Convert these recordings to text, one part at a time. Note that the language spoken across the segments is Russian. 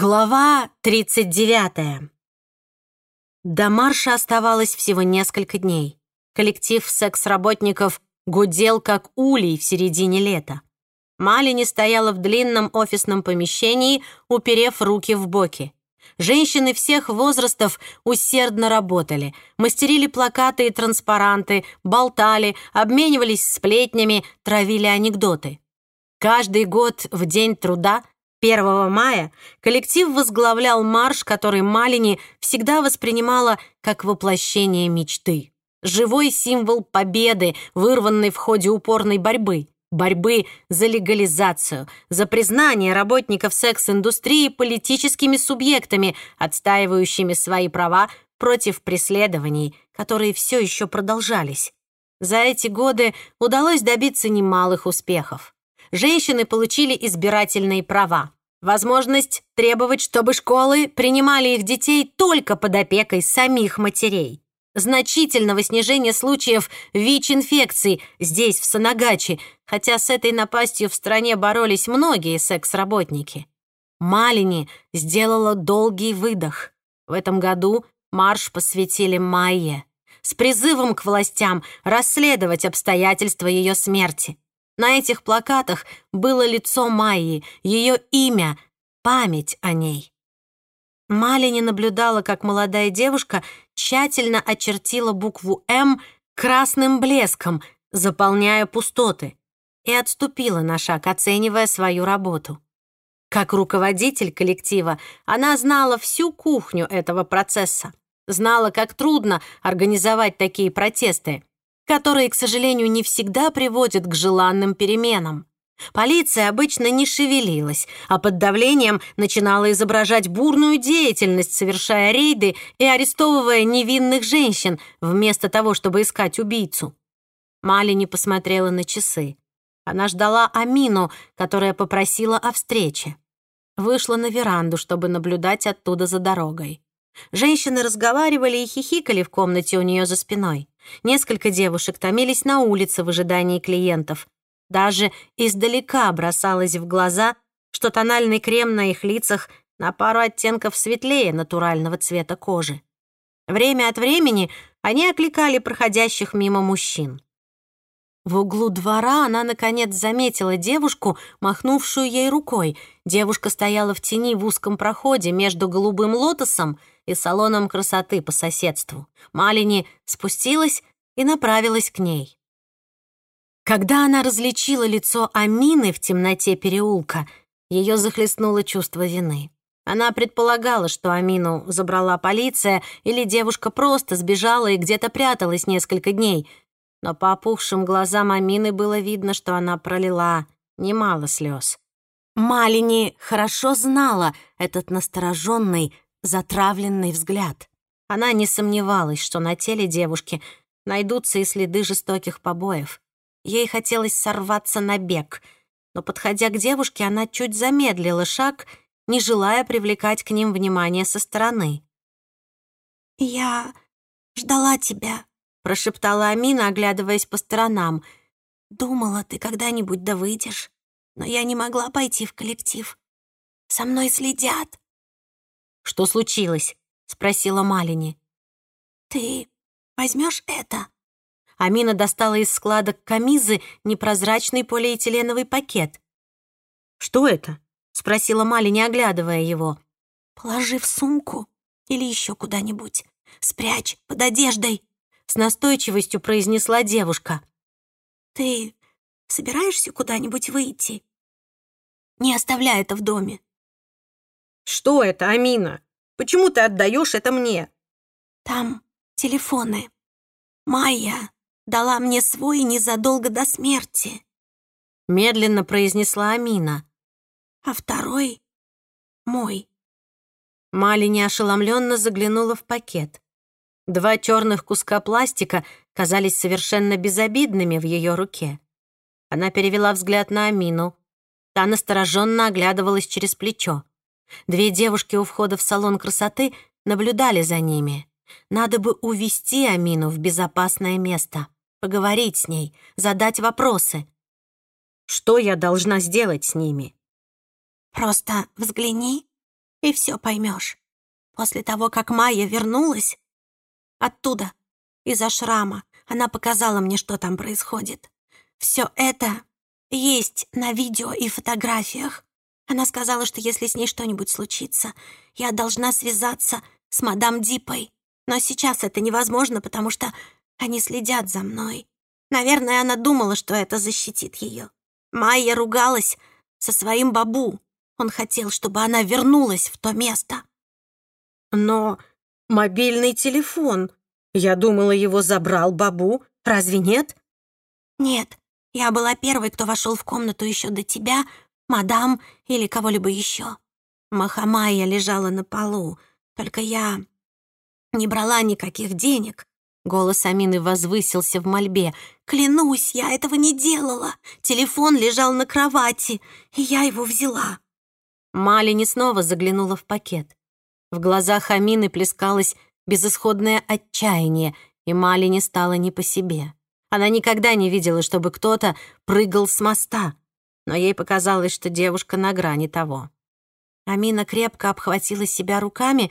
Глава 39. До марша оставалось всего несколько дней. Коллектив секс-работников гудел, как улей в середине лета. Малини стояла в длинном офисном помещении, уперев руки в боки. Женщины всех возрастов усердно работали, мастерили плакаты и транспаранты, болтали, обменивались сплетнями, травили анекдоты. Каждый год в День труда 1 мая коллектив возглавлял марш, который Малини всегда воспринимала как воплощение мечты. Живой символ победы, вырванный в ходе упорной борьбы. Борьбы за легализацию, за признание работников секс-индустрии политическими субъектами, отстаивающими свои права против преследований, которые все еще продолжались. За эти годы удалось добиться немалых успехов женщины получили избирательные права. Возможность требовать, чтобы школы принимали их детей только под опекой самих матерей. Значительного снижения случаев ВИЧ-инфекций здесь, в Санагачи, хотя с этой напастью в стране боролись многие секс-работники. Малини сделала долгий выдох. В этом году марш посвятили Майе с призывом к властям расследовать обстоятельства ее смерти. На этих плакатах было лицо Майи, ее имя, память о ней. Малини наблюдала, как молодая девушка тщательно очертила букву «М» красным блеском, заполняя пустоты, и отступила на шаг, оценивая свою работу. Как руководитель коллектива она знала всю кухню этого процесса, знала, как трудно организовать такие протесты, которые, к сожалению, не всегда приводят к желанным переменам. Полиция обычно не шевелилась, а под давлением начинала изображать бурную деятельность, совершая рейды и арестовывая невинных женщин, вместо того, чтобы искать убийцу. Мали не посмотрела на часы. Она ждала Амину, которая попросила о встрече. Вышла на веранду, чтобы наблюдать оттуда за дорогой. Женщины разговаривали и хихикали в комнате у нее за спиной. Несколько девушек томились на улице в ожидании клиентов. Даже издалека бросалось в глаза, что тональный крем на их лицах на пару оттенков светлее натурального цвета кожи. Время от времени они окликали проходящих мимо мужчин. В углу двора она, наконец, заметила девушку, махнувшую ей рукой. Девушка стояла в тени в узком проходе между голубым лотосом и салоном красоты по соседству. Малини спустилась и направилась к ней. Когда она различила лицо Амины в темноте переулка, ее захлестнуло чувство вины. Она предполагала, что Амину забрала полиция или девушка просто сбежала и где-то пряталась несколько дней, но по опухшим глазам Амины было видно, что она пролила немало слез. Малини хорошо знала этот настороженный, затравленный взгляд. Она не сомневалась, что на теле девушки найдутся и следы жестоких побоев. Ей хотелось сорваться на бег, но, подходя к девушке, она чуть замедлила шаг, не желая привлекать к ним внимание со стороны. «Я ждала тебя», — прошептала Амина, оглядываясь по сторонам. «Думала, ты когда-нибудь да выйдешь, но я не могла пойти в коллектив. За мной следят». «Что случилось?» — спросила Малини. «Ты возьмешь это?» Амина достала из складок камизы непрозрачный полиэтиленовый пакет. «Что это?» — спросила Малини, оглядывая его. «Положи в сумку или еще куда-нибудь. Спрячь под одеждой», — с настойчивостью произнесла девушка. «Ты собираешься куда-нибудь выйти? Не оставляй это в доме. «Что это, Амина? Почему ты отдаешь это мне?» «Там телефоны. Майя дала мне свой незадолго до смерти», — медленно произнесла Амина. «А второй — мой». Мали неошеломленно заглянула в пакет. Два черных куска пластика казались совершенно безобидными в ее руке. Она перевела взгляд на Амину. Та настороженно оглядывалась через плечо. Две девушки у входа в салон красоты наблюдали за ними. Надо бы увести Амину в безопасное место, поговорить с ней, задать вопросы. Что я должна сделать с ними? «Просто взгляни», и все поймешь. После того, как Майя вернулась, оттуда, из-за шрама, она показала мне, что там происходит. Все это есть на видео и фотографиях. Она сказала, что если с ней что-нибудь случится, я должна связаться с мадам Дипой. Но сейчас это невозможно, потому что они следят за мной. Наверное, она думала, что это защитит ее. Майя ругалась со своим бабу. Он хотел, чтобы она вернулась в то место. Но мобильный телефон. Я думала, его забрал бабу. Разве нет? Нет, я была первой, кто вошел в комнату еще до тебя, мадам или кого-либо еще. Махамая лежала на полу, только я не брала никаких денег. Голос Амины возвысился в мольбе. «Клянусь, я этого не делала. Телефон лежал на кровати, и я его взяла». Малини снова заглянула в пакет. В глазах Амины плескалось безысходное отчаяние, и Малини стало не по себе. Она никогда не видела, чтобы кто-то прыгал с моста, но ей показалось, что девушка на грани того. Амина крепко обхватила себя руками,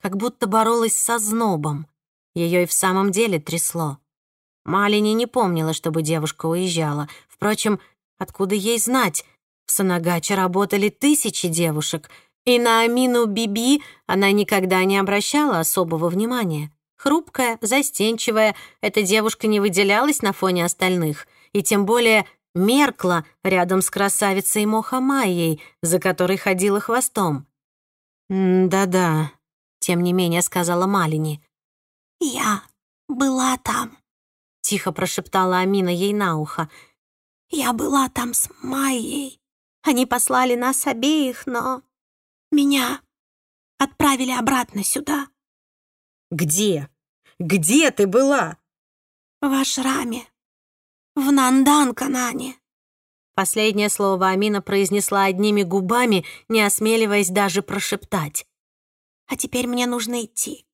как будто боролась со знобом. Ее и в самом деле трясло. Малини не помнила, чтобы девушка уезжала. Впрочем, откуда ей знать? В Санагаче работали тысячи девушек, и на Амину Биби она никогда не обращала особого внимания. Хрупкая, застенчивая, эта девушка не выделялась на фоне остальных, и тем более меркла рядом с красавицей Мохамайей, за которой ходила хвостом. «Да-да», — тем не менее сказала Малини. «Я была там», — тихо прошептала Амина ей на ухо. «Я была там с Майей. Они послали нас обеих, но меня отправили обратно сюда». «Где? Где ты была?» «В Ашраме. В Нандан-Канане». Последнее слово Амина произнесла одними губами, не осмеливаясь даже прошептать. «А теперь мне нужно идти.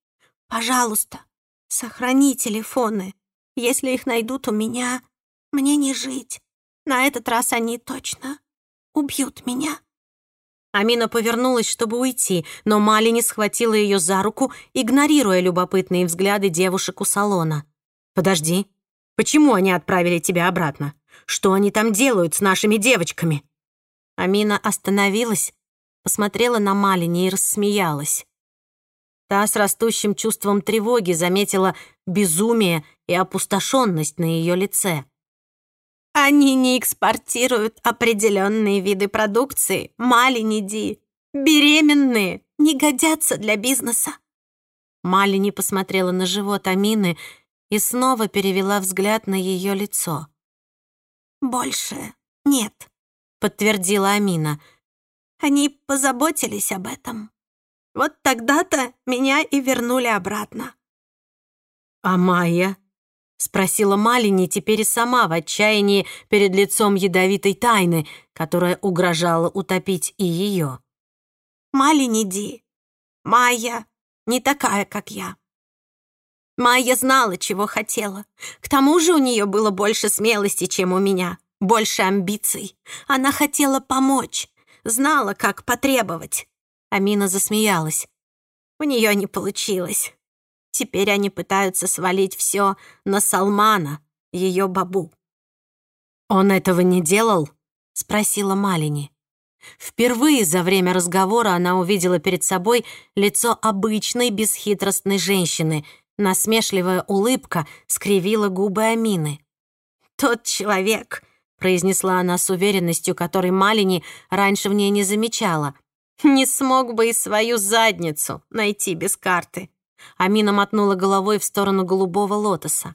Пожалуйста, сохрани телефоны. Если их найдут у меня, мне не жить. На этот раз они точно убьют меня». Амина повернулась, чтобы уйти, но Малини схватила ее за руку, игнорируя любопытные взгляды девушек у салона. «Подожди, почему они отправили тебя обратно? Что они там делают с нашими девочками?» Амина остановилась, посмотрела на Малини и рассмеялась. Та с растущим чувством тревоги заметила безумие и опустошенность на ее лице. Они не экспортируют определенные виды продукции, Малини Ди. Беременные не годятся для бизнеса. Малини посмотрела на живот Амины снова перевела взгляд на ее лицо. «Больше нет», — подтвердила Амина. «Они позаботились об этом. Вот тогда-то меня и вернули обратно». «А Майя?» — спросила Малини теперь и сама в отчаянии перед лицом ядовитой тайны, которая угрожала утопить и ее. «Малини Ди, Майя не такая, как я. Майя знала, чего хотела. К тому же у нее было больше смелости, чем у меня, больше амбиций. Она хотела помочь, знала, как потребовать». Амина засмеялась. У нее не получилось. Теперь они пытаются свалить все на Салмана, ее бабу. «Он этого не делал?» — спросила Малини. Впервые за время разговора она увидела перед собой лицо обычной бесхитростной женщины. Насмешливая улыбка скривила губы Амины. «Тот человек», — произнесла она с уверенностью, которой Малини раньше в ней не замечала, «не смог бы и свою задницу найти без карты. Амина мотнула головой в сторону голубого лотоса.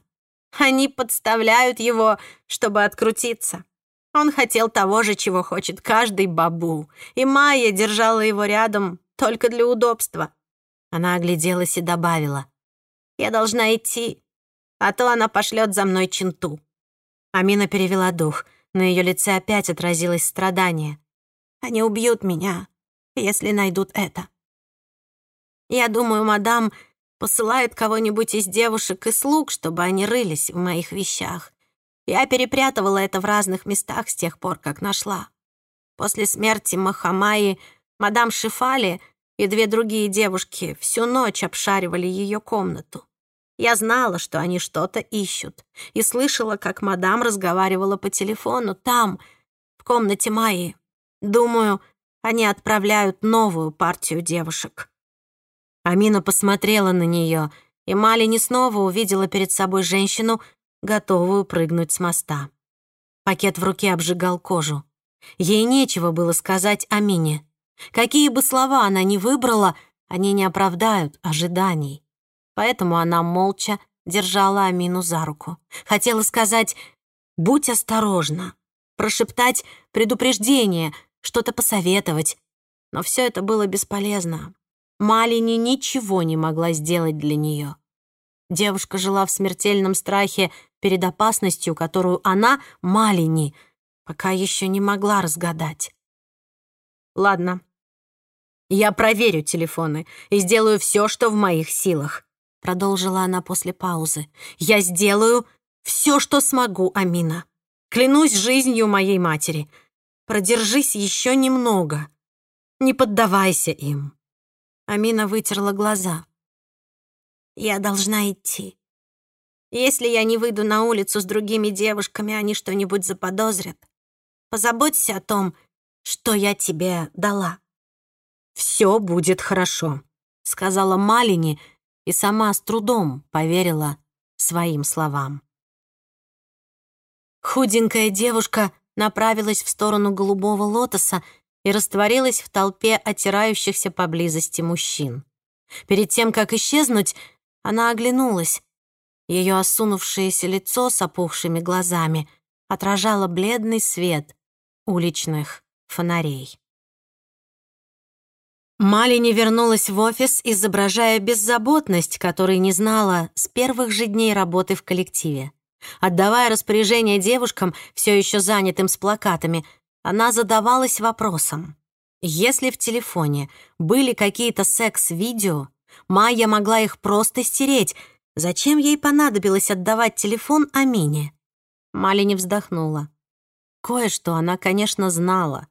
«Они подставляют его, чтобы открутиться. Он хотел того же, чего хочет каждый бабу, и Майя держала его рядом только для удобства». Она огляделась и добавила. «Я должна идти, а то она пошлет за мной ченту». Амина перевела дух. На ее лице опять отразилось страдание. «Они убьют меня, если найдут это. Я думаю, мадам посылает кого-нибудь из девушек и слуг, чтобы они рылись в моих вещах. Я перепрятывала это в разных местах с тех пор, как нашла. После смерти Махамаи мадам Шифали и две другие девушки всю ночь обшаривали ее комнату. Я знала, что они что-то ищут, и слышала, как мадам разговаривала по телефону там, в комнате Майи. Думаю, они отправляют новую партию девушек. Амина посмотрела на нее, и Мали снова увидела перед собой женщину, готовую прыгнуть с моста. Пакет в руке обжигал кожу. Ей нечего было сказать Амине. Какие бы слова она ни выбрала, они не оправдают ожиданий. Поэтому она молча держала Амину за руку. Хотела сказать «Будь осторожна», прошептать предупреждение, что-то посоветовать. Но все это было бесполезно. Малини ничего не могла сделать для нее. Девушка жила в смертельном страхе перед опасностью, которую она, Малини, пока еще не могла разгадать. «Ладно, я проверю телефоны и сделаю все, что в моих силах», продолжила она после паузы. «Я сделаю все, что смогу, Амина. Клянусь жизнью моей матери. Продержись еще немного. Не поддавайся им». Амина вытерла глаза. «Я должна идти. Если я не выйду на улицу с другими девушками, они что-нибудь заподозрят. Позаботься о том, что я тебе дала». «Все будет хорошо», — сказала Малини и сама с трудом поверила своим словам. Худенькая девушка направилась в сторону голубого лотоса и растворилась в толпе отирающихся поблизости мужчин. Перед тем, как исчезнуть, она оглянулась. Ее осунувшееся лицо с опухшими глазами отражало бледный свет уличных фонарей. Малини вернулась в офис, изображая беззаботность, которой не знала с первых же дней работы в коллективе. Отдавая распоряжение девушкам, все еще занятым с плакатами, она задавалась вопросом. Если в телефоне были какие-то секс-видео, Майя могла их просто стереть. Зачем ей понадобилось отдавать телефон Амине? Малини вздохнула. Кое-что она, конечно, знала.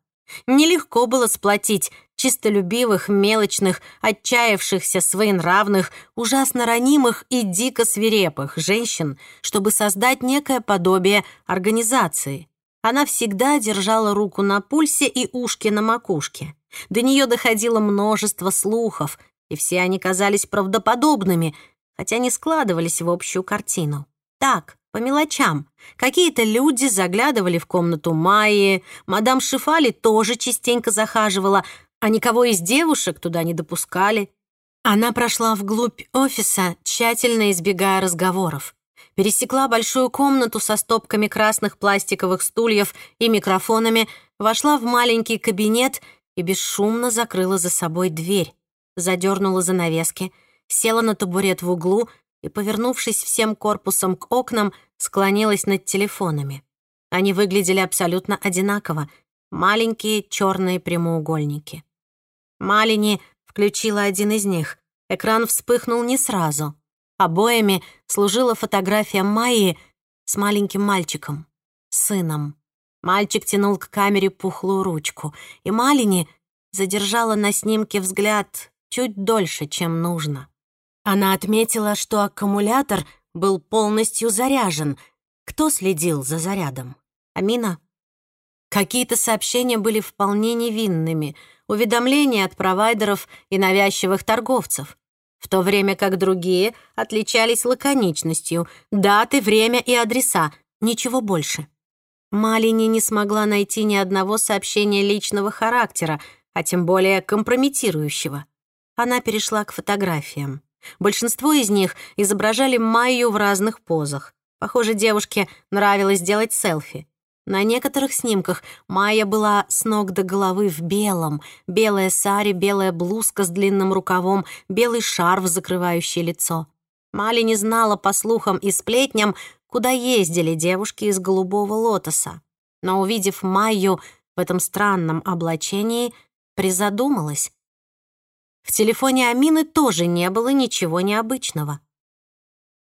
Нелегко было сплотить чистолюбивых, мелочных, отчаявшихся, своенравных, ужасно ранимых и дико свирепых женщин, чтобы создать некое подобие организации. Она всегда держала руку на пульсе и ушки на макушке. До нее доходило множество слухов, и все они казались правдоподобными, хотя не складывались в общую картину. Так, по мелочам. Какие-то люди заглядывали в комнату Майи, мадам Шифали тоже частенько захаживала, а никого из девушек туда не допускали. Она прошла вглубь офиса, тщательно избегая разговоров. Пересекла большую комнату со стопками красных пластиковых стульев и микрофонами, вошла в маленький кабинет и бесшумно закрыла за собой дверь, задернула занавески, села на табурет в углу и, повернувшись всем корпусом к окнам, склонилась над телефонами. Они выглядели абсолютно одинаково, маленькие черные прямоугольники. Малини включила один из них. Экран вспыхнул не сразу. Обоями служила фотография Майи с маленьким мальчиком, сыном. Мальчик тянул к камере пухлую ручку, и Малини задержала на снимке взгляд чуть дольше, чем нужно. Она отметила, что аккумулятор был полностью заряжен. Кто следил за зарядом? Амина? Какие-то сообщения были вполне невинными — уведомления от провайдеров и навязчивых торговцев, в то время как другие отличались лаконичностью, даты, время и адреса, ничего больше. Малини не смогла найти ни одного сообщения личного характера, а тем более компрометирующего. Она перешла к фотографиям. Большинство из них изображали Майю в разных позах. Похоже, девушке нравилось делать селфи. На некоторых снимках Майя была с ног до головы в белом. Белая сари, белая блузка с длинным рукавом, белый шарф, закрывающий лицо. Мали не знала по слухам и сплетням, куда ездили девушки из голубого лотоса. Но, увидев Майю в этом странном облачении, призадумалась. В телефоне Амины тоже не было ничего необычного.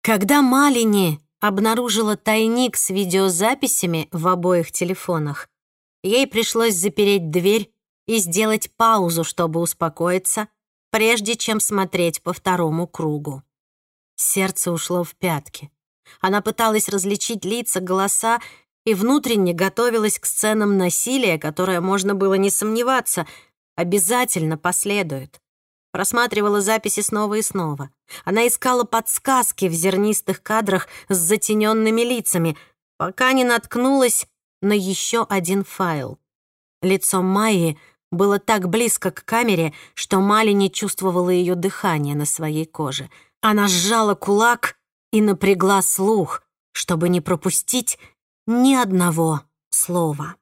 Когда Малини обнаружила тайник с видеозаписями в обоих телефонах. Ей пришлось запереть дверь и сделать паузу, чтобы успокоиться, прежде чем смотреть по второму кругу. Сердце ушло в пятки. Она пыталась различить лица, голоса и внутренне готовилась к сценам насилия, которое, можно было не сомневаться, обязательно последует. Просматривала записи снова и снова. Она искала подсказки в зернистых кадрах с затененными лицами, пока не наткнулась на еще один файл. Лицо Майи было так близко к камере, что Мали не чувствовала ее дыхания на своей коже. Она сжала кулак и напрягла слух, чтобы не пропустить ни одного слова.